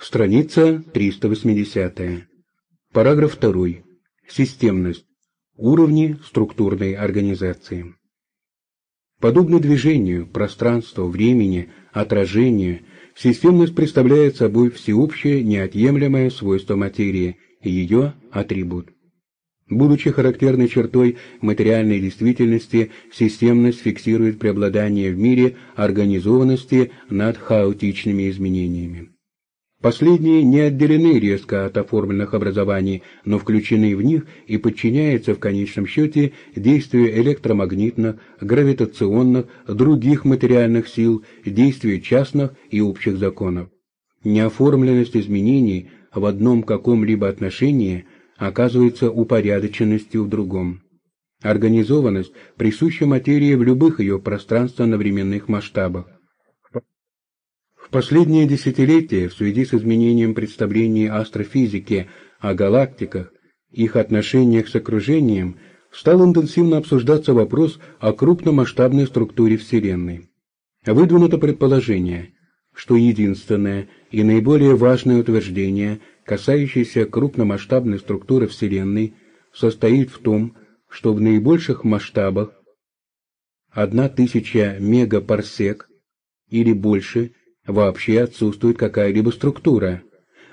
Страница 380. Параграф 2. Системность. Уровни структурной организации. Подобно движению, пространству, времени, отражению, системность представляет собой всеобщее неотъемлемое свойство материи, ее атрибут. Будучи характерной чертой материальной действительности, системность фиксирует преобладание в мире организованности над хаотичными изменениями. Последние не отделены резко от оформленных образований, но включены в них и подчиняются в конечном счете действию электромагнитных, гравитационных, других материальных сил, действию частных и общих законов. Неоформленность изменений в одном каком-либо отношении оказывается упорядоченностью в другом. Организованность присуща материи в любых ее пространственно-временных масштабах. В последние десятилетия в связи с изменением представлений астрофизики о галактиках, их отношениях с окружением, стал интенсивно обсуждаться вопрос о крупномасштабной структуре Вселенной. Выдвинуто предположение, что единственное и наиболее важное утверждение, касающееся крупномасштабной структуры Вселенной, состоит в том, что в наибольших масштабах 1000 мегапарсек или больше вообще отсутствует какая-либо структура.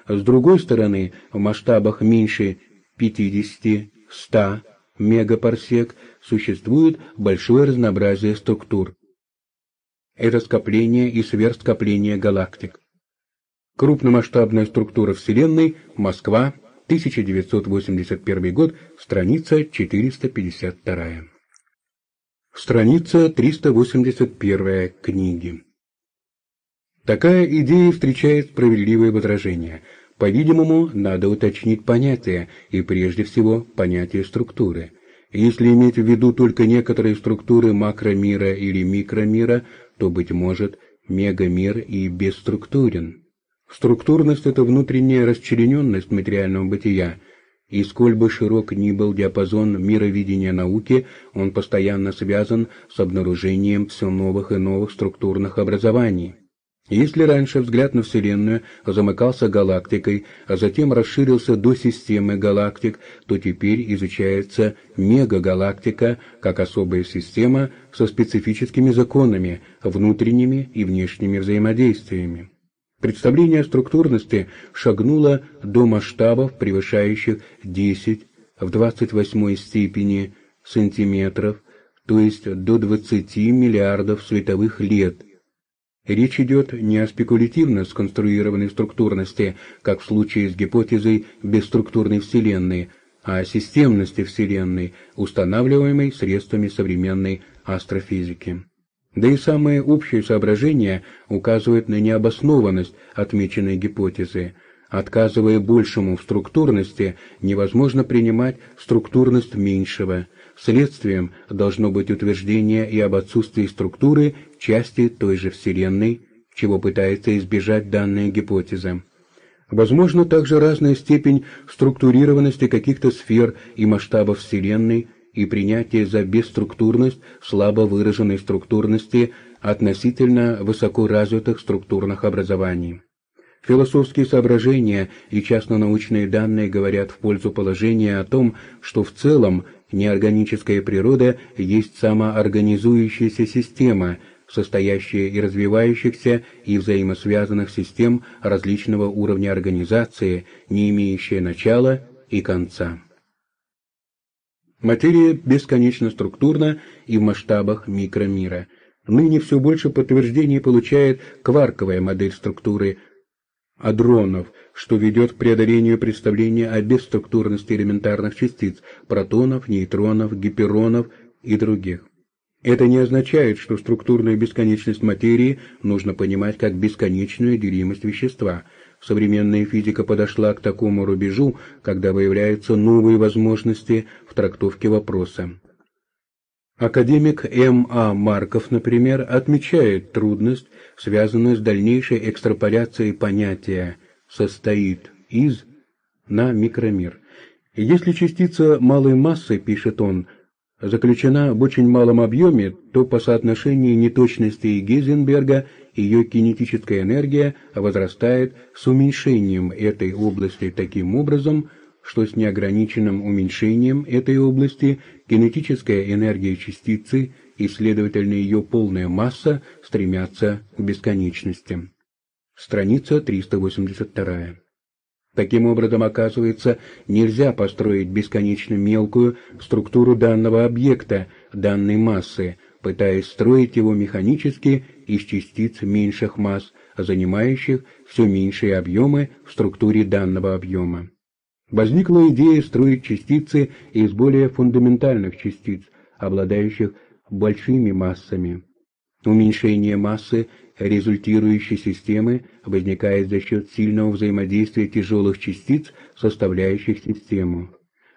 С другой стороны, в масштабах меньше 50-100 мегапарсек существует большое разнообразие структур. Это скопление и сверхскопление галактик. Крупномасштабная структура Вселенной, Москва, 1981 год, страница 452. Страница 381 книги. Такая идея встречает справедливое возражение. По-видимому, надо уточнить понятие, и прежде всего понятие структуры. Если иметь в виду только некоторые структуры макромира или микромира, то, быть может, мегамир и бесструктурен. Структурность – это внутренняя расчлененность материального бытия, и сколь бы широк ни был диапазон мировидения науки, он постоянно связан с обнаружением все новых и новых структурных образований. Если раньше взгляд на Вселенную замыкался галактикой, а затем расширился до системы галактик, то теперь изучается мегагалактика как особая система со специфическими законами, внутренними и внешними взаимодействиями. Представление о структурности шагнуло до масштабов, превышающих 10 в 28 степени сантиметров, то есть до 20 миллиардов световых лет – Речь идет не о спекулятивно сконструированной структурности, как в случае с гипотезой бесструктурной Вселенной, а о системности Вселенной, устанавливаемой средствами современной астрофизики. Да и самые общие соображения указывают на необоснованность отмеченной гипотезы. Отказывая большему в структурности, невозможно принимать структурность меньшего. Следствием должно быть утверждение и об отсутствии структуры части той же Вселенной, чего пытается избежать данная гипотеза. Возможно также разная степень структурированности каких-то сфер и масштабов Вселенной и принятие за бесструктурность слабо выраженной структурности относительно высоко развитых структурных образований. Философские соображения и частно-научные данные говорят в пользу положения о том, что в целом неорганическая природа есть самоорганизующаяся система – состоящая и развивающихся и взаимосвязанных систем различного уровня организации, не имеющая начала и конца. Материя бесконечно структурна и в масштабах микромира. Ныне все больше подтверждений получает кварковая модель структуры адронов, что ведет к преодолению представления о бесструктурности элементарных частиц, протонов, нейтронов, гиперонов и других. Это не означает, что структурную бесконечность материи нужно понимать как бесконечную делимость вещества. Современная физика подошла к такому рубежу, когда выявляются новые возможности в трактовке вопроса. Академик М. А. Марков, например, отмечает трудность, связанную с дальнейшей экстраполяцией понятия «состоит из» на микромир. Если частица малой массы, пишет он, заключена в очень малом объеме, то по соотношению неточностей Гейзенберга ее кинетическая энергия возрастает с уменьшением этой области таким образом, что с неограниченным уменьшением этой области кинетическая энергия частицы и, следовательно, ее полная масса стремятся к бесконечности. Страница 382. Таким образом, оказывается, нельзя построить бесконечно мелкую структуру данного объекта, данной массы, пытаясь строить его механически из частиц меньших масс, занимающих все меньшие объемы в структуре данного объема. Возникла идея строить частицы из более фундаментальных частиц, обладающих большими массами. Уменьшение массы результирующей системы возникает за счет сильного взаимодействия тяжелых частиц, составляющих систему.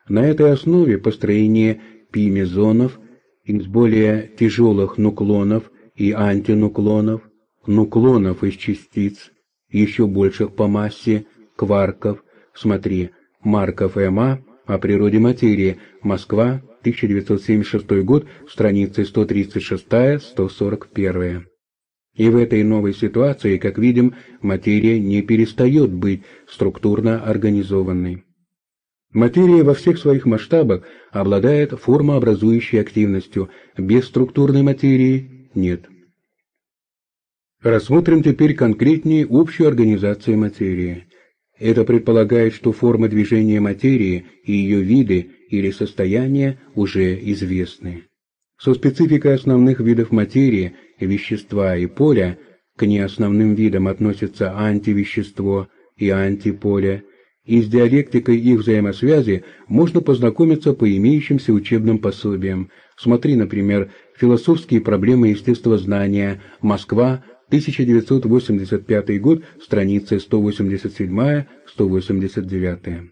На этой основе построение пимезонов из более тяжелых нуклонов и антинуклонов, нуклонов из частиц, еще больших по массе, кварков, смотри, Марков М.А. о природе материи, Москва, 1976 год, страницы 136-141. И в этой новой ситуации, как видим, материя не перестает быть структурно организованной. Материя во всех своих масштабах обладает формообразующей активностью, без структурной материи нет. Рассмотрим теперь конкретнее общую организацию материи. Это предполагает, что форма движения материи и ее виды или состояния уже известны. Со спецификой основных видов материи вещества и поля, к неосновным видам относятся антивещество и антиполе, и с диалектикой их взаимосвязи можно познакомиться по имеющимся учебным пособиям. Смотри, например, «Философские проблемы естествознания. Москва. 1985 год. Страницы 187-189».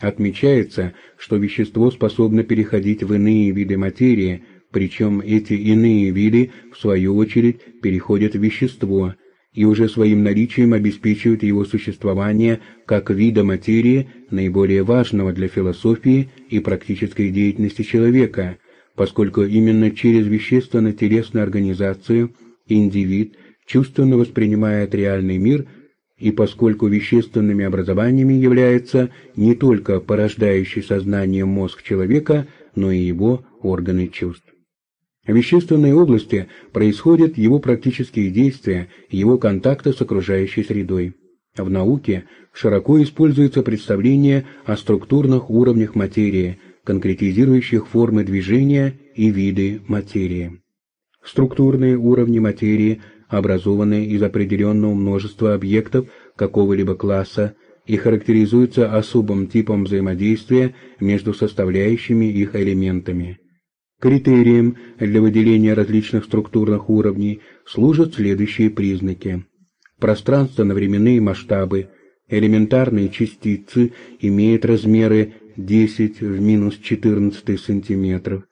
Отмечается, что вещество способно переходить в иные виды материи – причем эти иные виды, в свою очередь, переходят в вещество и уже своим наличием обеспечивают его существование как вида материи, наиболее важного для философии и практической деятельности человека, поскольку именно через вещественно-телесную организацию индивид чувственно воспринимает реальный мир и поскольку вещественными образованиями является не только порождающий сознание мозг человека, но и его органы чувств. В вещественной области происходят его практические действия, его контакты с окружающей средой. В науке широко используется представление о структурных уровнях материи, конкретизирующих формы движения и виды материи. Структурные уровни материи образованы из определенного множества объектов какого-либо класса и характеризуются особым типом взаимодействия между составляющими их элементами. Критерием для выделения различных структурных уровней служат следующие признаки. Пространственно-временные масштабы. Элементарные частицы имеют размеры 10 в минус 14 сантиметров,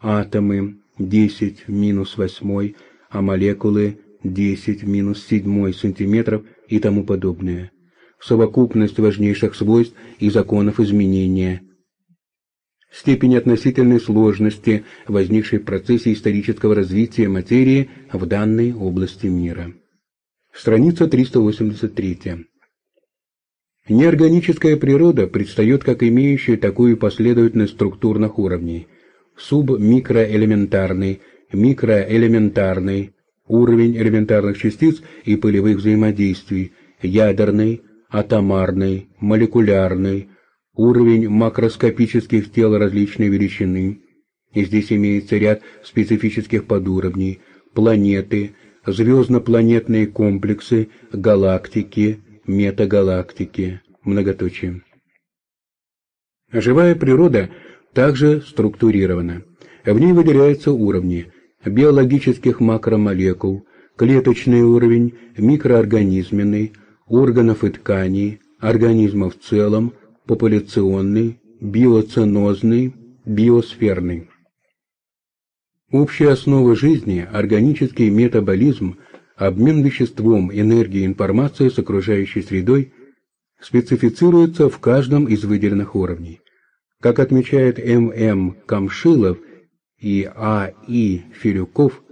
атомы 10 в минус 8, а молекулы 10 в минус 7 сантиметров и тому подобное. Совокупность важнейших свойств и законов изменения – степень относительной сложности, возникшей в процессе исторического развития материи в данной области мира. Страница 383. Неорганическая природа предстает как имеющая такую последовательность структурных уровней. Субмикроэлементарный, микроэлементарный, уровень элементарных частиц и полевых взаимодействий, ядерный, атомарный, молекулярный, уровень макроскопических тел различной величины. И здесь имеется ряд специфических подуровней, планеты, звездно-планетные комплексы, галактики, метагалактики, многоточие. Живая природа также структурирована. В ней выделяются уровни биологических макромолекул, клеточный уровень, микроорганизменный, органов и тканей, организмов в целом, популяционный, биоценозный, биосферный. Общая основа жизни – органический метаболизм, обмен веществом, энергией, информацией с окружающей средой – специфицируется в каждом из выделенных уровней. Как отмечает М.М. Камшилов, и А. И. Филюков,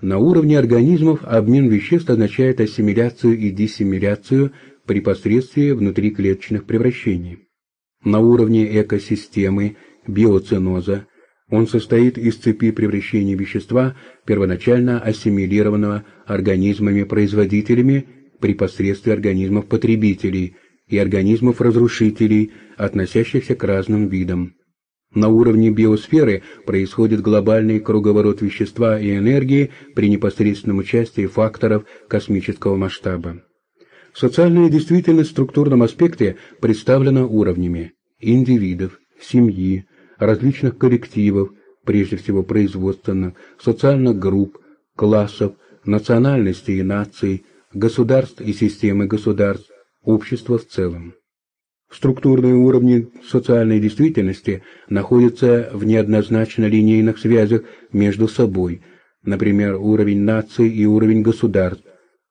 на уровне организмов обмен веществ означает ассимиляцию и диссимиляцию при посредстве внутриклеточных превращений. На уровне экосистемы, биоценоза, он состоит из цепи превращения вещества, первоначально ассимилированного организмами-производителями при посредстве организмов-потребителей и организмов-разрушителей, относящихся к разным видам. На уровне биосферы происходит глобальный круговорот вещества и энергии при непосредственном участии факторов космического масштаба. Социальная действительность в структурном аспекте представлена уровнями индивидов, семьи, различных коллективов, прежде всего производственных, социальных групп, классов, национальностей и наций, государств и системы государств, общества в целом. Структурные уровни социальной действительности находятся в неоднозначно линейных связях между собой, например, уровень наций и уровень государств.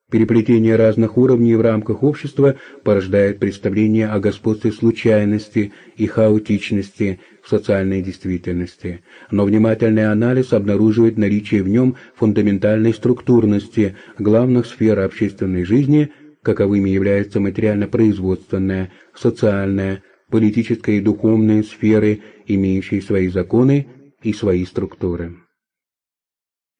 Переплетение разных уровней в рамках общества порождает представление о господстве случайности и хаотичности в социальной действительности, но внимательный анализ обнаруживает наличие в нем фундаментальной структурности главных сфер общественной жизни – каковыми являются материально-производственная, социальная, политическая и духовная сферы, имеющие свои законы и свои структуры.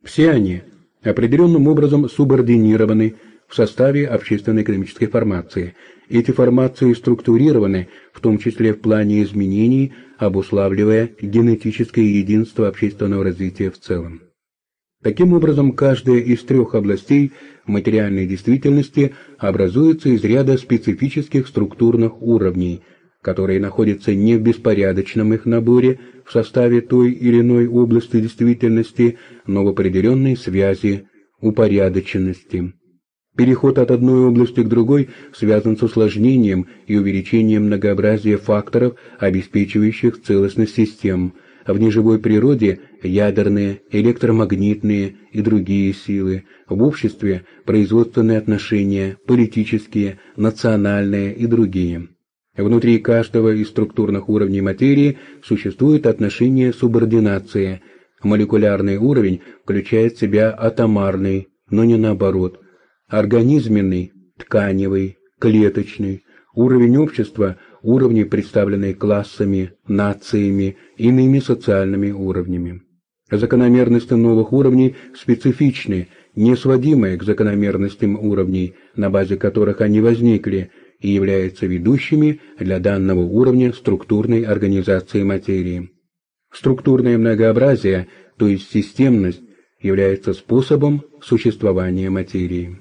Все они определенным образом субординированы в составе общественно-экономической формации. Эти формации структурированы, в том числе в плане изменений, обуславливая генетическое единство общественного развития в целом. Таким образом, каждая из трех областей материальной действительности образуется из ряда специфических структурных уровней, которые находятся не в беспорядочном их наборе в составе той или иной области действительности, но в определенной связи, упорядоченности. Переход от одной области к другой связан с усложнением и увеличением многообразия факторов, обеспечивающих целостность систем – в неживой природе ядерные, электромагнитные и другие силы, в обществе производственные отношения, политические, национальные и другие. Внутри каждого из структурных уровней материи существует отношение субординации. Молекулярный уровень включает в себя атомарный, но не наоборот, организменный, тканевый, клеточный, уровень общества – уровни, представленные классами, нациями, иными социальными уровнями. Закономерности новых уровней специфичны, не сводимые к закономерностям уровней, на базе которых они возникли, и являются ведущими для данного уровня структурной организации материи. Структурное многообразие, то есть системность, является способом существования материи.